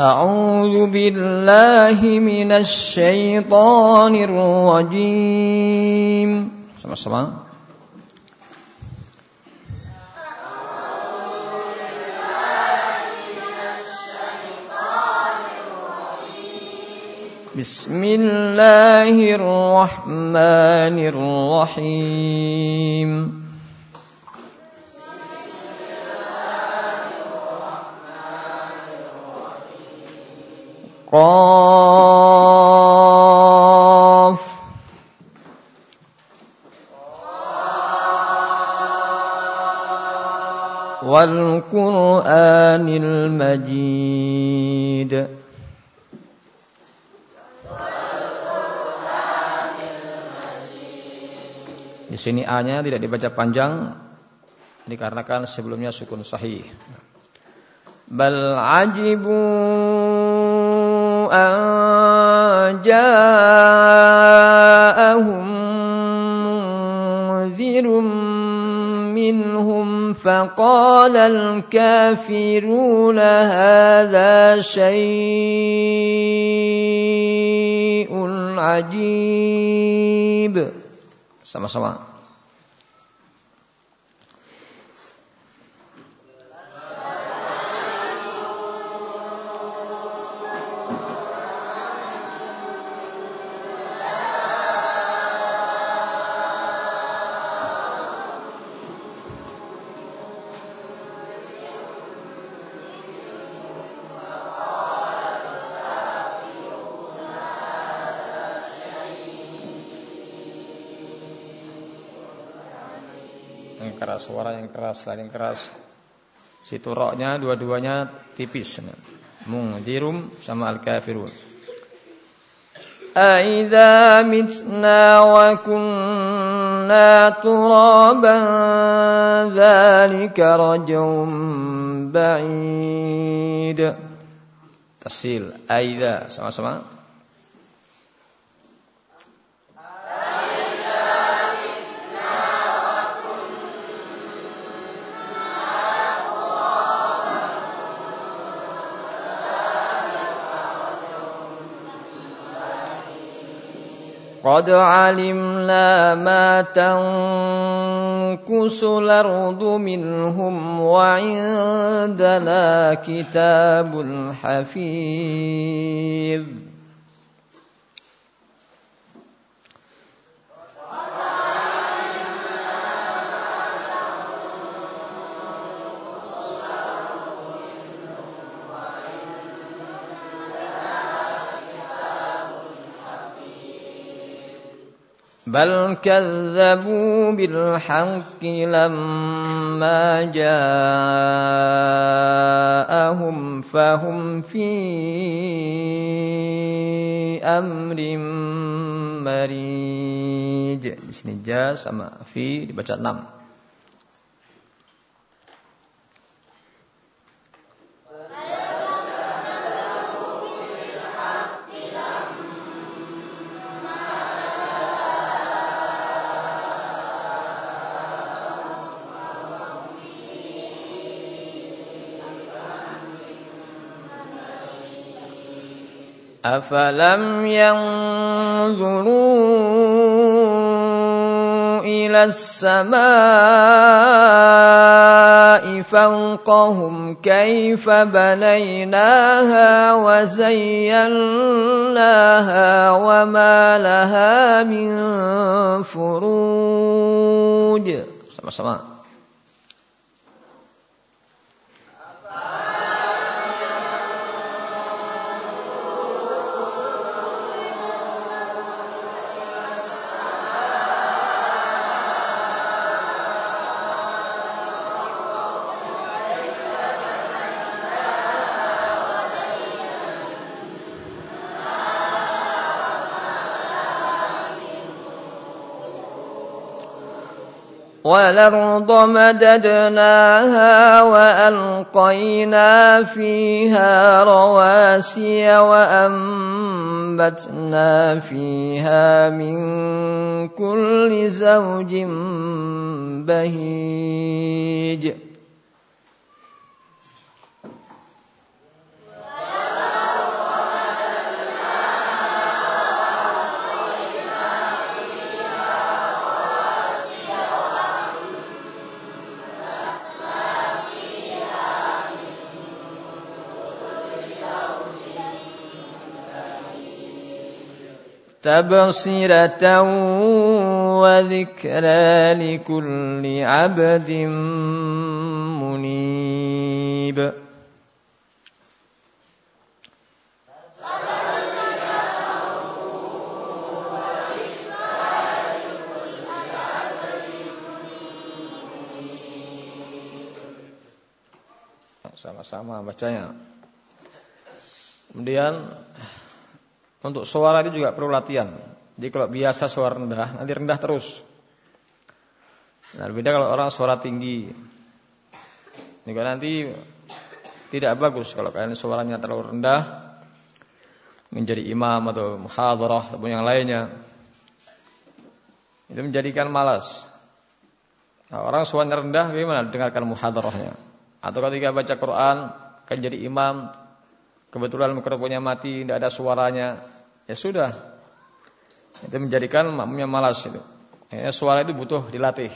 أعوذ بالله من الشيطان الرجيم. Sama-sama. بسم الله الرحمن الرحيم Qaf wal Qur'anil Majid Di sini A-nya tidak dibaca panjang dikarenakan sebelumnya sukun sahih. Bal ajibun أن جاءهم منذر منهم فقال الكافرون هذا شيء عجيب. سما سما. keras, suara yang keras, lain keras. Situ roknya dua-duanya tipis. Mungdirum sama al-kafirun. أَإِذَا مِتْنَا وَكُنَّا تُرَابًا ذَلِكَ رَجْعٌ بَعِيدٌ Tasil, أَإِذَا sama-sama قد علمنا ما تنكس الأرض منهم وعندنا كتاب حفيظ بل كذبوا بالحق لما جاءهم فهم في أمر مريج. Di sini ja sama fi dibaca 6 أفلم ينظروا إلى السماء فوقهم كيف بنيناها وزيناها وما لها من فروج. Sama-sama. والأرض مددناها وألقينا فيها رواسي وأنبتنا فيها من كل زوج بهيج تبصرة وذكرى لكل عبد منيب sama-sama bacanya. Kemudian untuk suara itu juga perlu latihan. Jadi kalau biasa suara rendah, nanti rendah terus. Nah, beda kalau orang suara tinggi. Juga nanti tidak bagus kalau kalian suaranya terlalu rendah menjadi imam atau muhadharah ataupun yang lainnya. Itu menjadikan malas. Nah, orang suaranya rendah bagaimana dengarkan muhadharahnya? Atau ketika baca Quran akan jadi imam, kebetulan mikrofonnya mati, tidak ada suaranya, ya sudah. Itu menjadikan makmumnya malas itu. Ya, suara itu butuh dilatih.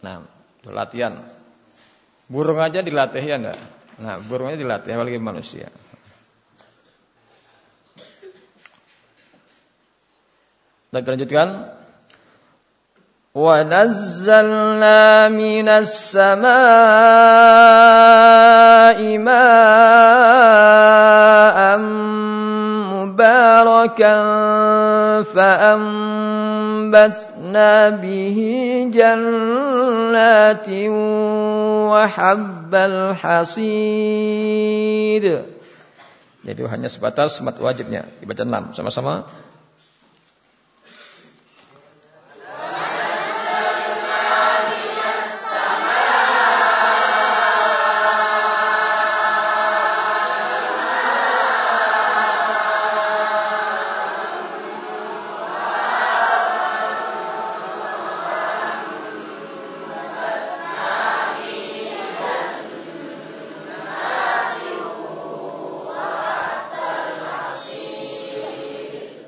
Nah, latihan. Burung aja dilatih ya enggak? Nah, burungnya dilatih apalagi manusia. Dan lanjutkan ونزلنا من السماء ماء مباركا فأنبتنا به جنات وحب الحصيد Jadi hanya sebatas mat wajibnya dibaca enam sama-sama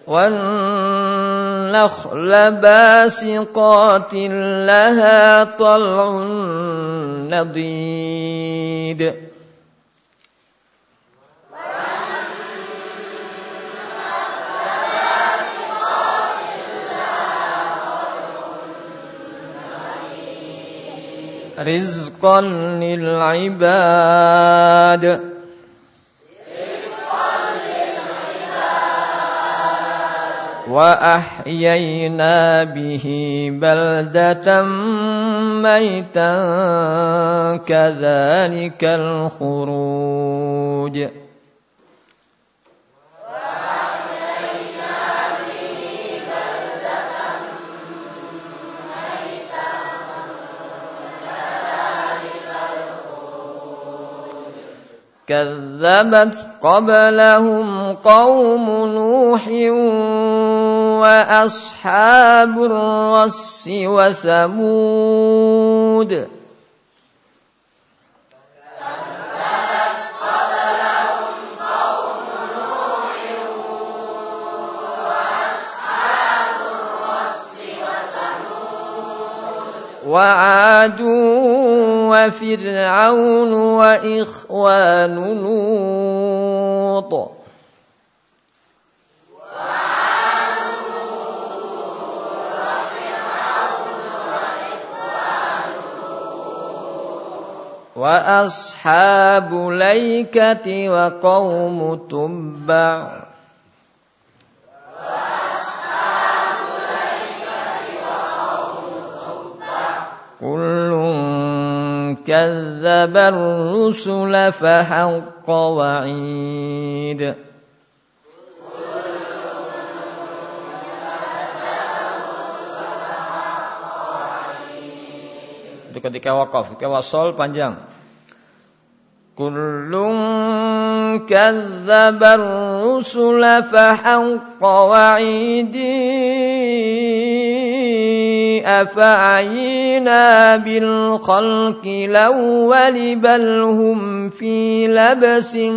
والنخل باسقات لها طلع نضيد رزقا للعباد وأحيينا به بلدة ميتا كذلك الخروج. كذبت قبلهم قوم نوح وأصحاب الرس وثمود. وعاد وفرعون وإخوان لوط. وأصحاب ليكة وقوم تبع. كل كذب الرسل فحق وعيد. Itu ketika wakaf ketika wasol panjang. Kullun kadzabar rusula fahaqqa wa'idi afa'ayina bil khalqi lawwal bal hum fi labasin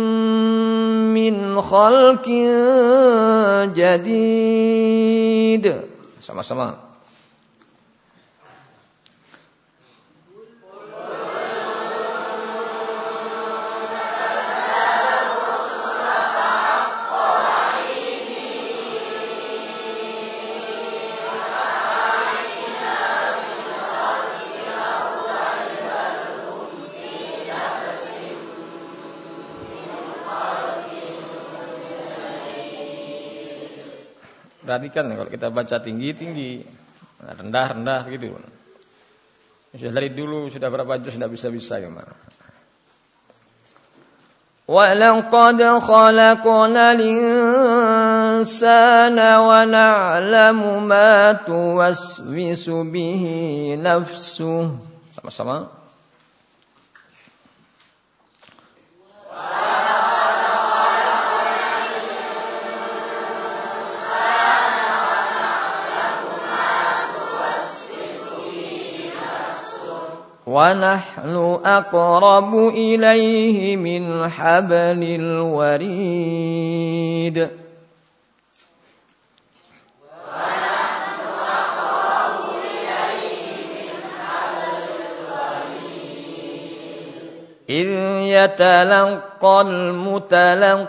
min khalqin jadid. Sama-sama Perhatikan kalau kita baca tinggi-tinggi, rendah-rendah gitu. Sudah dari dulu sudah berapa juz sudah bisa-bisa gimana? ولقد خلقنا الإنسان ونعلم ما توسوس به نفسه sama-sama ونحن أقرب إليه من حبل الوريد. إذ يتلقى المتلقيان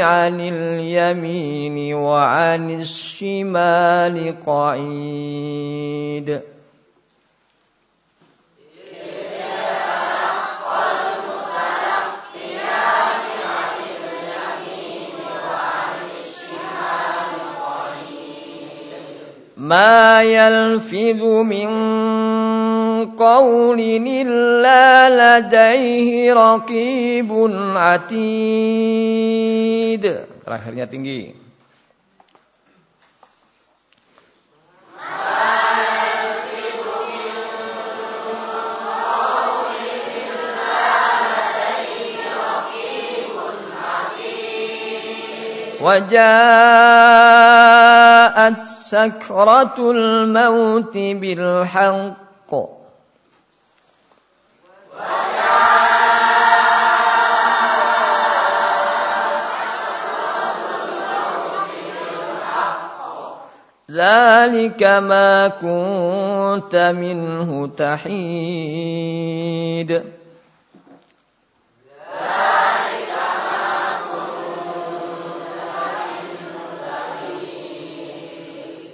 عن اليمين وعن الشمال قعيد. ما يلفظ من قول إلا لديه رقيب عتيد terakhirnya tinggi وجاءت سكرة الموت بالحق. ذلك ما كنت منه تحيد.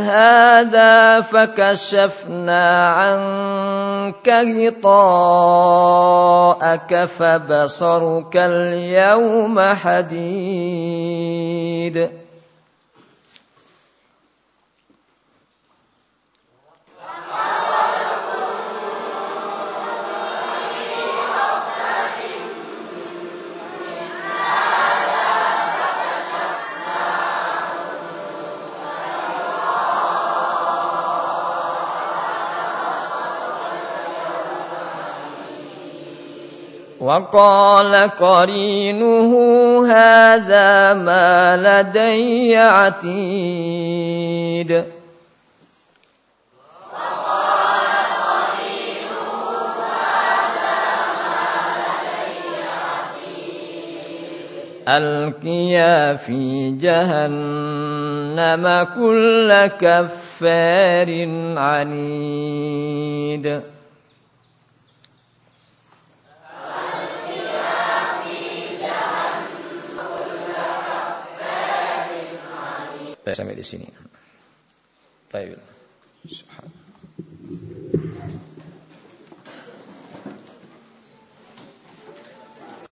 هذا فكشفنا عنك غطاءك فبصرك اليوم حديد. وقال قرينه هذا ما لدي عتيد. ألقيا في جهنم كل كفار عنيد. Sampai di sini. Baik. Subhanallah.